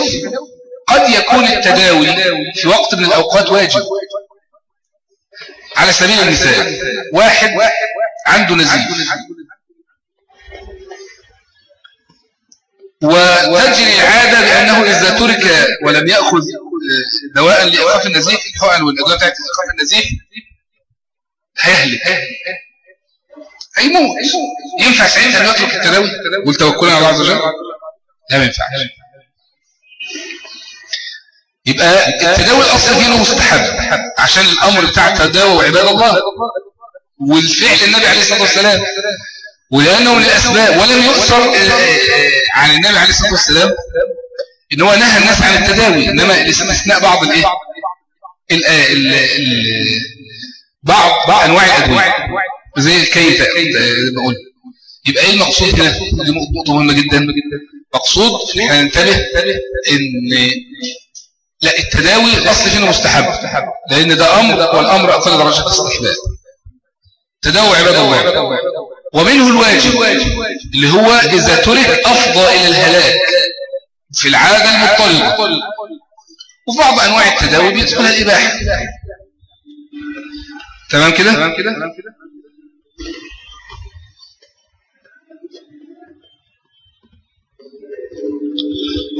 قد يكون التداوي في وقت من الأوقات واجب. على سبيل المثال واحد عنده نزيف. وتجري العادة بأنه إذا ترك ولم يأخذ دواء لإيقاف النزيف الحقن والأدوية بتاعت إيقاف النزيف هيهلك. هيموت. ينفع ساعتها أن يترك التداوي؟ والتوكل على الله عز وجل؟ لا ما ينفعش. يبقى التداوي الأصل فيه مستحب عشان الأمر بتاع التداوي وعباد الله والفعل النبي عليه الصلاة والسلام. ولأنه من الأسباب ولم يؤثر آه، آه، عن النبي عليه الصلاة والسلام إن هو نهى الناس عن التداوي إنما الاستثناء بعض الإيه؟ بعض بعض أنواع الأدوية. زي الكيفة بقول يبقى إيه المقصود هنا؟ دي نقطة مهمة جدا. مقصود هننتبه إن لا التداوي الأصل فينا مستحب. لأن ده أمر والأمر أقل درجة الاستحباب تداوي عباد الله. ومنه الواجب اللي هو إذا ترك أفضى إلى الهلاك في العادة المضطردة وفي بعض أنواع التداوي بيدخلها الإباحة. تمام كده؟ هو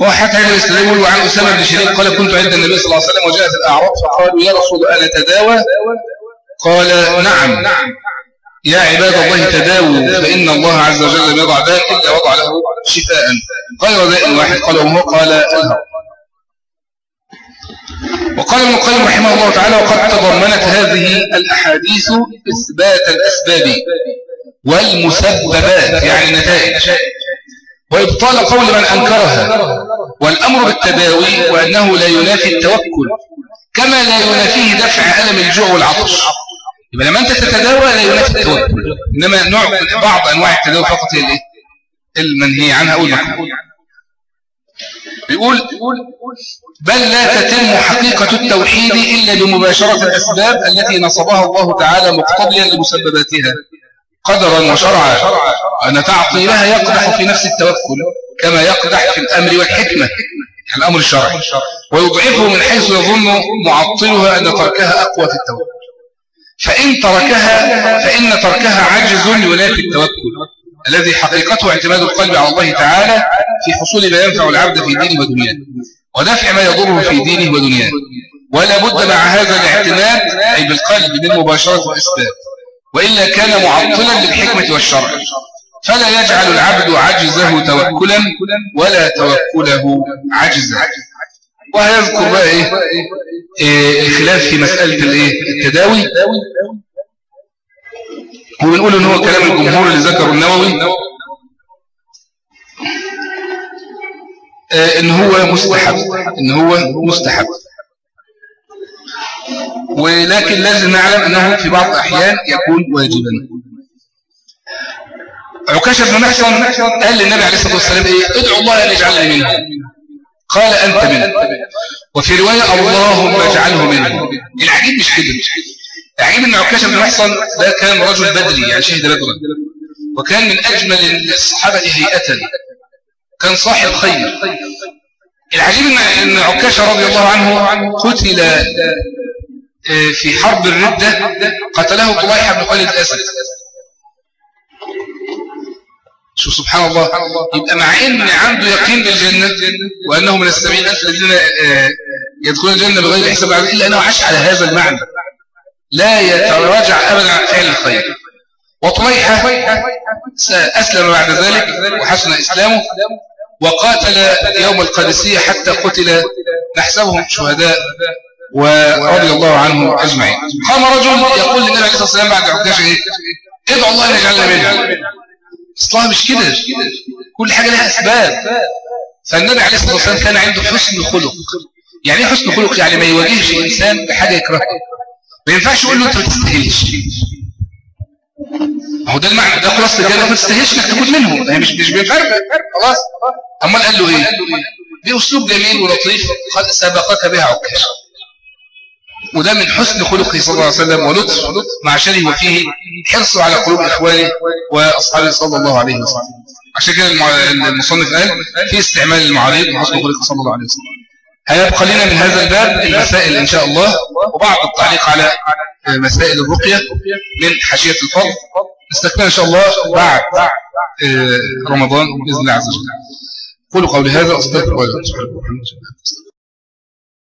حتى هذا الاستدلال يقول عن أسامة بن شريك قال كنت عند النبي صلى الله عليه وسلم وجاءت الأعراب فقالوا يا رسول أنا تداوى؟ قال نعم. يا عباد الله تداووا فإن الله عز وجل لم يضع داء إلا وضع له شفاء. غير داء واحد. قال وهو قال الهر وقال ابن القيم رحمه الله تعالى وقد تضمنت هذه الأحاديث إثبات الأسباب والمسببات يعني النتائج وإبطال قول من أنكرها والأمر بالتداوي وأنه لا ينافي التوكل كما لا ينافيه دفع ألم الجوع والعطش. يبقى لما أنت تتداوى لا ينافي التوكل. إنما نوع من بعض أنواع التداوي فقط هي المنهي عنها أو المحمول بيقول بل لا تتم حقيقة التوحيد إلا بمباشرة الأسباب التي نصبها الله تعالى مقتضيا لمسبباتها. قدرا وشرعا. أن تعطيلها يقدح في نفس التوكل كما يقدح في الأمر والحكمة. الأمر الشرعي. ويضعفه من حيث يظن معطلها أن تركها أقوى في التوكل. فإن تركها فإن تركها عجز ينافي التوكل. الذي حقيقته اعتماد القلب على الله تعالى في حصول ما ينفع العبد في دينه ودنياه. ودفع ما يضره في دينه ودنياه. ولا بد مع هذا الاعتماد أي بالقلب من مباشرة الأسباب وإلا كان معطلا للحكمة والشرع. فلا يجعل العبد عجزه توكلا ولا توكله عجزا. وهيذكر بقى إيه, إيه الخلاف في مسألة الإيه التداوي. وبنقول إن هو كلام الجمهور اللي ذكره النووي. آه، إن هو مستحب إن هو مستحب. ولكن لازم نعلم أنه في بعض الأحيان يكون واجبا. عكاشة بن محسن قال للنبي عليه الصلاة والسلام إيه؟ ادعو الله أن يجعلني منه. قال أنت منه. وفي رواية اللهم اجعله منه. العجيب مش كده. العجيب أن عكاشة بن محسن ده كان رجل بدري يعني شهد بدرا وكان من أجمل الصحابة هيئة. كان صاحب خير. العجيب أن عكاشة رضي الله عنه قتل في حرب الردة قتله طليحة بن خالد الأسد. شو سبحان الله يبقى مع إن عنده يقين بالجنة وانه من السبعين ألف الذين آه، يدخلون الجنة بغير حساب إلا أنه عاش على هذا المعنى. لا يتراجع أبدا عن فعل الخير. وطليحة أسلم بعد ذلك وحسن إسلامه وقاتل يوم القادسية حتى قتل نحسبهم شهداء. ورضي الله عنه أجمعين. قام رجل يقول للنبي عليه الصلاة والسلام بعد عكاش إيه ادعو الله أن يجعلنا منه. اصلها مش كده. كل حاجة لها أسباب. فالنبي عليه الصلاة والسلام كان عنده حسن خلق. يعني إيه حسن خلق؟ يعني ما يواجهش إنسان بحاجة يكرهها. ما ينفعش يقول له أنت ما تستاهلش. هو ده المعنى. ده خلاص ما تستاهلش إنك تاخد منه. مش مش بيفرق. خلاص. أمال قال له إيه؟ باسلوب جميل ولطيف قد سبقك بها عكاشه وده من حسن خلقه صلى الله عليه وسلم ولطف مع شره وفيه حرصه على قلوب إخوانه وأصحابه صلى الله عليه وسلم. عشان كده المصنف قال في استعمال المعارض وحسن خلقه صلى الله عليه وسلم. هيبقى لنا من هذا الباب المسائل إن شاء الله وبعض التعليق على مسائل الرقية من حاشية الفضل. نستكمل إن شاء الله بعد آه، رمضان بإذن الله عز وجل. قولوا قولي هذا أصدق الله